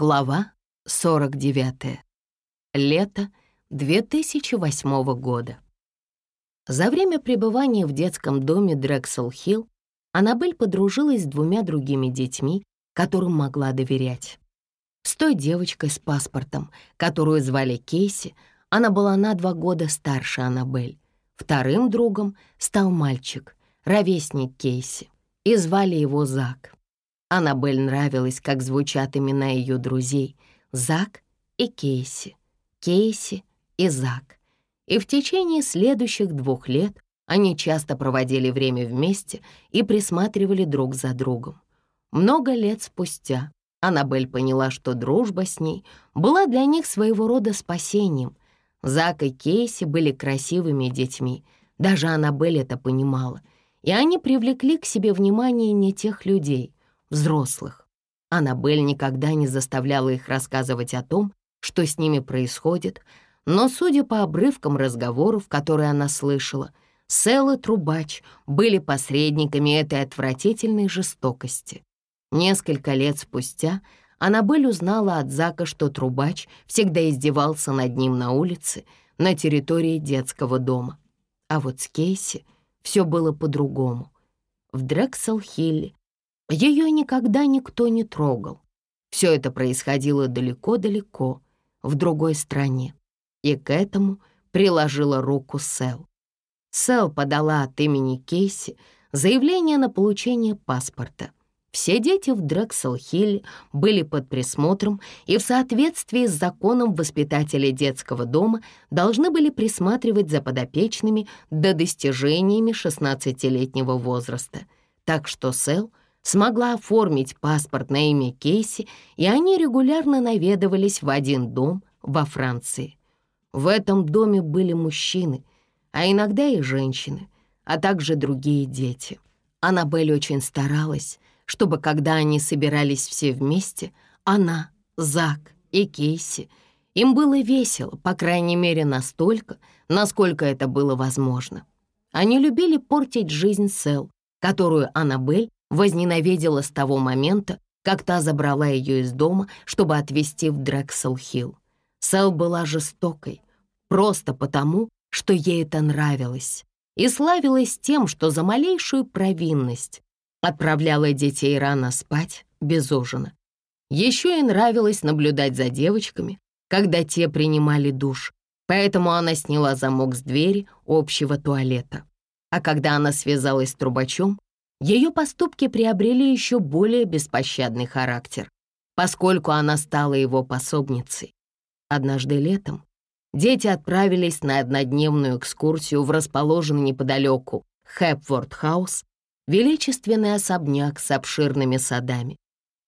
Глава 49. Лето 2008 года. За время пребывания в детском доме Дрексел-Хилл Аннабель подружилась с двумя другими детьми, которым могла доверять. С той девочкой с паспортом, которую звали Кейси, она была на два года старше Аннабель. Вторым другом стал мальчик, ровесник Кейси, и звали его Зак. Аннабель нравилось, как звучат имена ее друзей — Зак и Кейси, Кейси и Зак. И в течение следующих двух лет они часто проводили время вместе и присматривали друг за другом. Много лет спустя Аннабель поняла, что дружба с ней была для них своего рода спасением. Зак и Кейси были красивыми детьми, даже Аннабель это понимала, и они привлекли к себе внимание не тех людей — взрослых. Аннабель никогда не заставляла их рассказывать о том, что с ними происходит, но, судя по обрывкам разговоров, которые она слышала, Сэл и Трубач были посредниками этой отвратительной жестокости. Несколько лет спустя Аннабель узнала от Зака, что Трубач всегда издевался над ним на улице, на территории детского дома. А вот с Кейси все было по-другому. В Дрексел-Хилле ее никогда никто не трогал. Все это происходило далеко-далеко, в другой стране. И к этому приложила руку Сэл. Сэл подала от имени Кейси заявление на получение паспорта. Все дети в Дрексел-Хилле были под присмотром и в соответствии с законом воспитатели детского дома должны были присматривать за подопечными до достижениями 16-летнего возраста. Так что Сэл смогла оформить паспорт на имя Кейси, и они регулярно наведывались в один дом во Франции. В этом доме были мужчины, а иногда и женщины, а также другие дети. Аннабель очень старалась, чтобы, когда они собирались все вместе, она, Зак и Кейси, им было весело, по крайней мере, настолько, насколько это было возможно. Они любили портить жизнь Сэл, которую Аннабель возненавидела с того момента, как та забрала ее из дома, чтобы отвезти в Дрексел-Хилл. Сэл была жестокой, просто потому, что ей это нравилось, и славилась тем, что за малейшую провинность отправляла детей рано спать без ужина. Еще ей нравилось наблюдать за девочками, когда те принимали душ, поэтому она сняла замок с двери общего туалета. А когда она связалась с трубачом, ее поступки приобрели еще более беспощадный характер, поскольку она стала его пособницей. Однажды летом дети отправились на однодневную экскурсию в расположенный неподалеку Хэпворд-хаус, величественный особняк с обширными садами.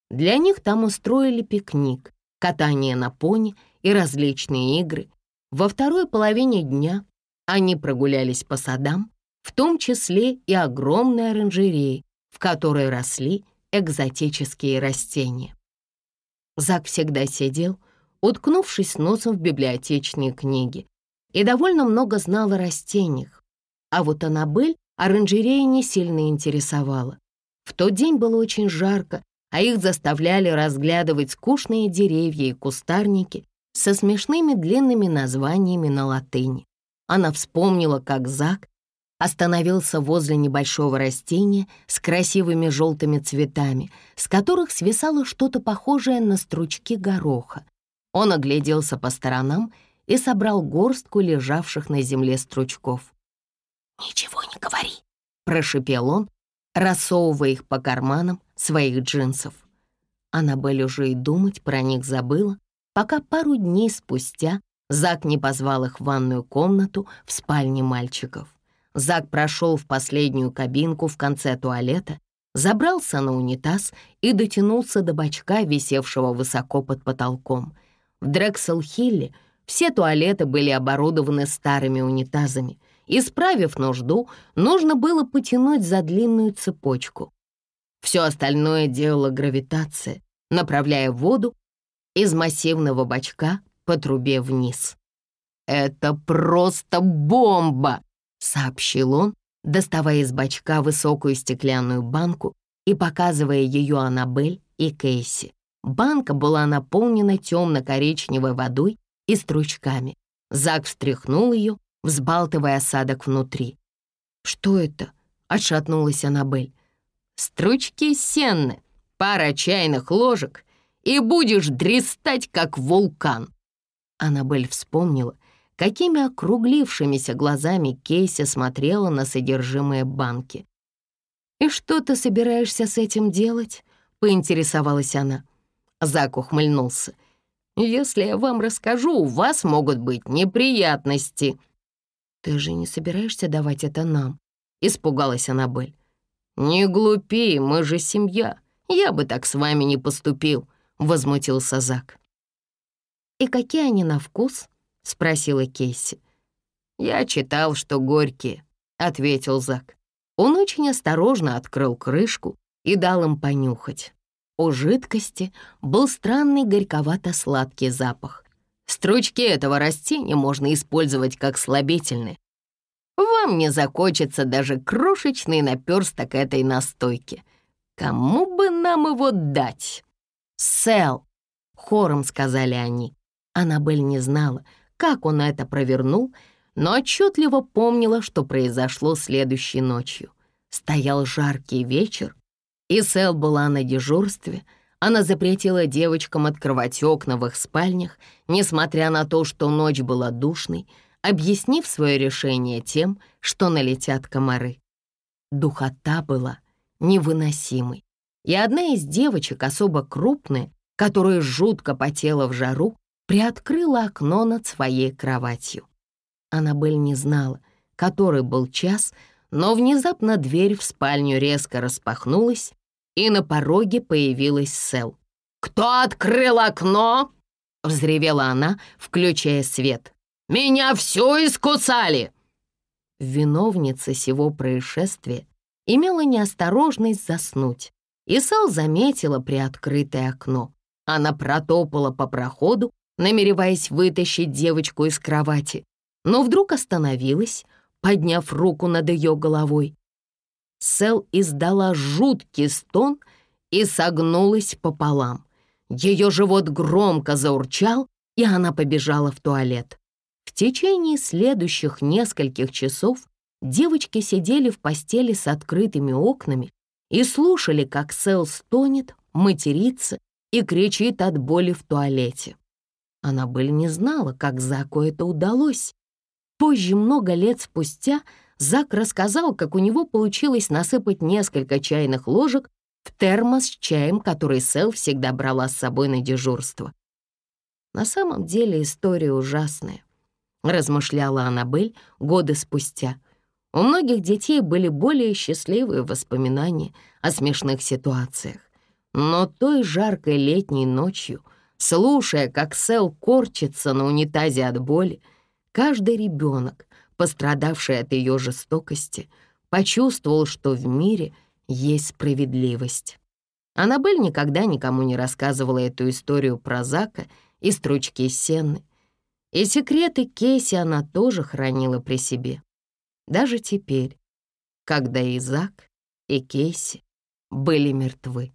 Для них там устроили пикник, катание на пони и различные игры. Во второй половине дня они прогулялись по садам, в том числе и огромной оранжереи, в которой росли экзотические растения. Зак всегда сидел, уткнувшись носом в библиотечные книги, и довольно много знал о растениях. А вот Аннабель оранжерея не сильно интересовала. В тот день было очень жарко, а их заставляли разглядывать скучные деревья и кустарники со смешными длинными названиями на латыни. Она вспомнила, как Зак остановился возле небольшого растения с красивыми желтыми цветами, с которых свисало что-то похожее на стручки гороха. Он огляделся по сторонам и собрал горстку лежавших на земле стручков. «Ничего не говори», — прошипел он, рассовывая их по карманам своих джинсов. Аннабель уже и думать про них забыла, пока пару дней спустя Зак не позвал их в ванную комнату в спальне мальчиков. Зак прошел в последнюю кабинку в конце туалета, забрался на унитаз и дотянулся до бачка, висевшего высоко под потолком. В Дрексел-Хилле все туалеты были оборудованы старыми унитазами. Исправив нужду, нужно было потянуть за длинную цепочку. Все остальное делала гравитация, направляя воду из массивного бачка по трубе вниз. «Это просто бомба!» Сообщил он, доставая из бачка высокую стеклянную банку и показывая ее Аннабель и Кейси. Банка была наполнена темно-коричневой водой и стручками. Зак встряхнул ее, взбалтывая осадок внутри. «Что это?» — отшатнулась Аннабель. «Стручки сенны, пара чайных ложек, и будешь дрестать, как вулкан». Аннабель вспомнила, какими округлившимися глазами Кейси смотрела на содержимое банки. «И что ты собираешься с этим делать?» — поинтересовалась она. Зак ухмыльнулся. «Если я вам расскажу, у вас могут быть неприятности». «Ты же не собираешься давать это нам?» — испугалась Аннабель. «Не глупи, мы же семья. Я бы так с вами не поступил», — возмутился Зак. «И какие они на вкус?» — спросила Кейси. «Я читал, что горькие», — ответил Зак. Он очень осторожно открыл крышку и дал им понюхать. У жидкости был странный горьковато-сладкий запах. Стручки этого растения можно использовать как слабительные. Вам не захочется даже крошечный наперсток этой настойки. Кому бы нам его дать? Сэл, хором сказали они. Аннабель не знала, как он это провернул, но отчетливо помнила, что произошло следующей ночью. Стоял жаркий вечер, и Сэл была на дежурстве. Она запретила девочкам открывать окна в их спальнях, несмотря на то, что ночь была душной, объяснив свое решение тем, что налетят комары. Духота была невыносимой, и одна из девочек, особо крупная, которая жутко потела в жару, приоткрыла окно над своей кроватью. Аннабель не знала, который был час, но внезапно дверь в спальню резко распахнулась, и на пороге появилась Сэл. «Кто открыл окно?» — взревела она, включая свет. «Меня все искусали!» Виновница сего происшествия имела неосторожность заснуть, и Сэл заметила приоткрытое окно. Она протопала по проходу, намереваясь вытащить девочку из кровати, но вдруг остановилась, подняв руку над ее головой. Сэл издала жуткий стон и согнулась пополам. Ее живот громко заурчал, и она побежала в туалет. В течение следующих нескольких часов девочки сидели в постели с открытыми окнами и слушали, как Сэл стонет, матерится и кричит от боли в туалете. Аннабель не знала, как Заку это удалось. Позже, много лет спустя, Зак рассказал, как у него получилось насыпать несколько чайных ложек в термос с чаем, который Сэл всегда брала с собой на дежурство. На самом деле история ужасная, размышляла Аннабель годы спустя. У многих детей были более счастливые воспоминания о смешных ситуациях. Но той жаркой летней ночью, слушая, как Сэл корчится на унитазе от боли, каждый ребенок пострадавший от ее жестокости, почувствовал, что в мире есть справедливость. Аннабель никогда никому не рассказывала эту историю про Зака и стручки Сенны. И секреты Кейси она тоже хранила при себе. Даже теперь, когда и Зак, и Кейси были мертвы.